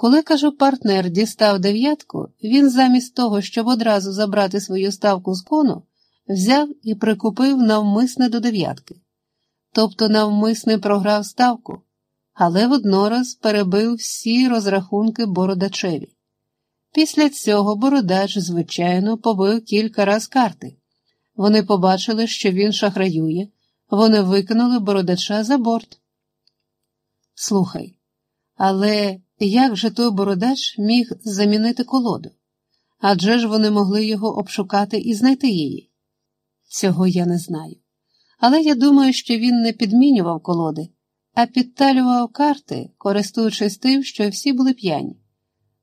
Коли, кажу, партнер дістав дев'ятку, він замість того, щоб одразу забрати свою ставку з кону, взяв і прикупив навмисне до дев'ятки. Тобто навмисне програв ставку, але воднораз перебив всі розрахунки бородачеві. Після цього бородач, звичайно, побив кілька раз карти. Вони побачили, що він шахраює, вони викинули бородача за борт. Слухай, але як же той бородач міг замінити колоду? Адже ж вони могли його обшукати і знайти її? Цього я не знаю. Але я думаю, що він не підмінював колоди, а підталював карти, користуючись тим, що всі були п'яні.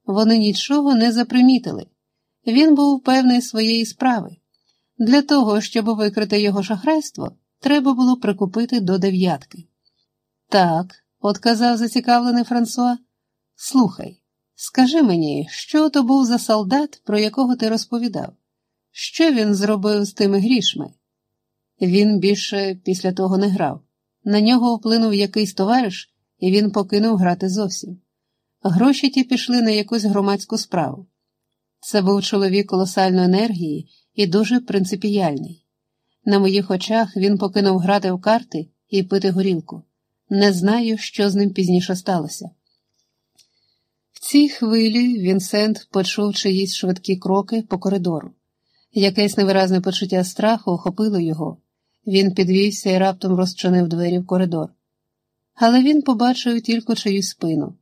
Вони нічого не запримітили. Він був певний своєї справи. Для того, щоб викрити його шахрайство, треба було прикупити до дев'ятки. Так, отказав зацікавлений Франсуа. Слухай, скажи мені, що то був за солдат, про якого ти розповідав? Що він зробив з тими грішми? Він більше після того не грав. На нього вплинув якийсь товариш, і він покинув грати зовсім. Гроші ті пішли на якусь громадську справу. Це був чоловік колосальної енергії і дуже принципіальний. На моїх очах він покинув грати в карти і пити горілку. Не знаю, що з ним пізніше сталося. В цій хвилі Вінсент почув чиїсь швидкі кроки по коридору. Якесь невиразне почуття страху охопило його. Він підвівся і раптом розчинив двері в коридор. Але він побачив тільки чиюсь спину.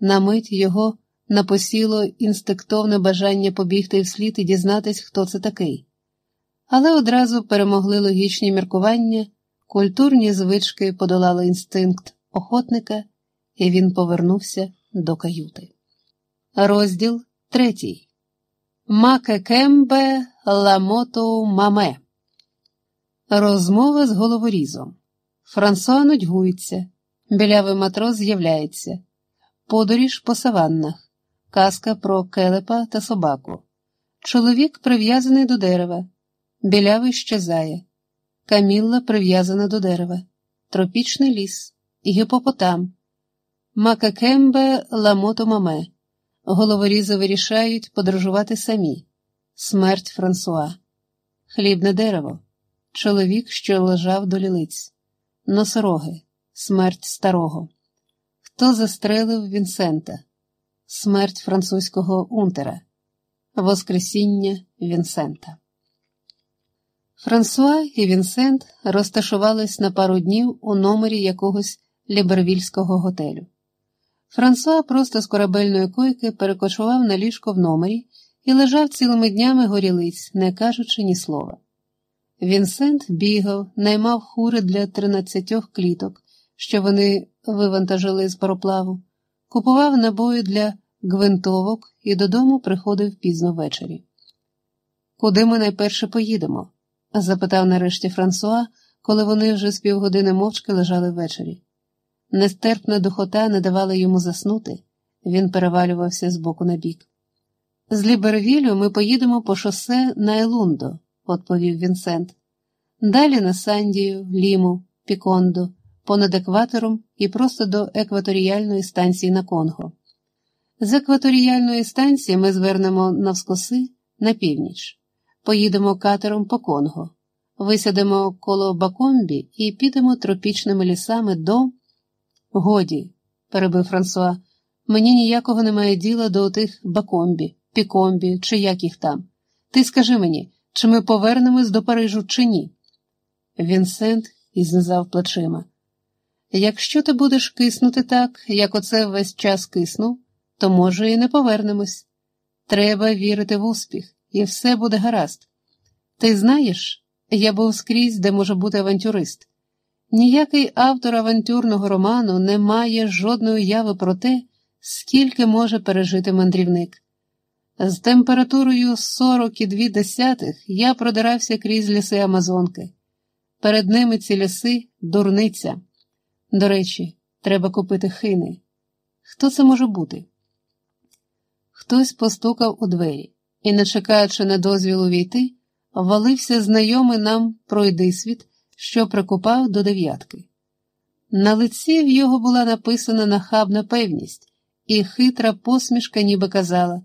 На мить його напосіло інстинктовне бажання побігти вслід і дізнатись, хто це такий. Але одразу перемогли логічні міркування, культурні звички подолали інстинкт охотника, і він повернувся до каюти. Розділ третій. Макекембе ламото маме. Розмова з головорізом. Франсуа нудьгується. Білявий матрос з'являється. Подоріж по саваннах. Казка про келепа та собаку. Чоловік прив'язаний до дерева. Білявий щезає. Камілла прив'язана до дерева. Тропічний ліс. Гіпопотам. Макакембе ламото маме. Головорізи вирішають подорожувати самі. Смерть Франсуа. Хлібне дерево. Чоловік, що лежав до лілиць. Носороги. Смерть старого. Хто застрелив Вінсента? Смерть французького унтера. Воскресіння Вінсента. Франсуа і Вінсент розташувались на пару днів у номері якогось лібервільського готелю. Франсуа просто з корабельної койки перекочував на ліжко в номері і лежав цілими днями горілиць, не кажучи ні слова. Вінсент бігав, наймав хури для тринадцятьох кліток, що вони вивантажили з пароплаву, купував набої для гвинтовок і додому приходив пізно ввечері. Куди ми найперше поїдемо? Запитав нарешті Франсуа, коли вони вже з півгодини мовчки лежали ввечері. Нестерпна духота не давала йому заснути, він перевалювався з боку на бік. З Лібервілю ми поїдемо по шосе на Елундо, відповів Вінсент. Далі на Сандію, Ліму, Пікондо, понад екватором і просто до екваторіальної станції на Конго. З екваторіальної станції ми звернемо навскоси на північ, поїдемо катером по Конго, висядемо коло Бакомбі і підемо тропічними лісами до. Годі, перебив Франсуа, мені ніякого немає діла до тих Бакомбі, Пікомбі чи як їх там. Ти скажи мені, чи ми повернемось до Парижу, чи ні? Вінсент і знизав плечима. Якщо ти будеш киснути так, як оце весь час киснув, то, може, і не повернемось. Треба вірити в успіх, і все буде гаразд. Ти знаєш, я був скрізь, де може бути авантюрист. Ніякий автор авантюрного роману не має жодної уяви про те, скільки може пережити мандрівник. З температурою 42 десятих я продирався крізь ліси Амазонки. Перед ними ці ліси дурниця. До речі, треба купити хини. Хто це може бути? Хтось постукав у двері і, не чекаючи на дозвіл увійти, валився знайомий нам пройдисвіт, що прикупав до дев'ятки. На лиці в його була написана нахабна певність, і хитра посмішка ніби казала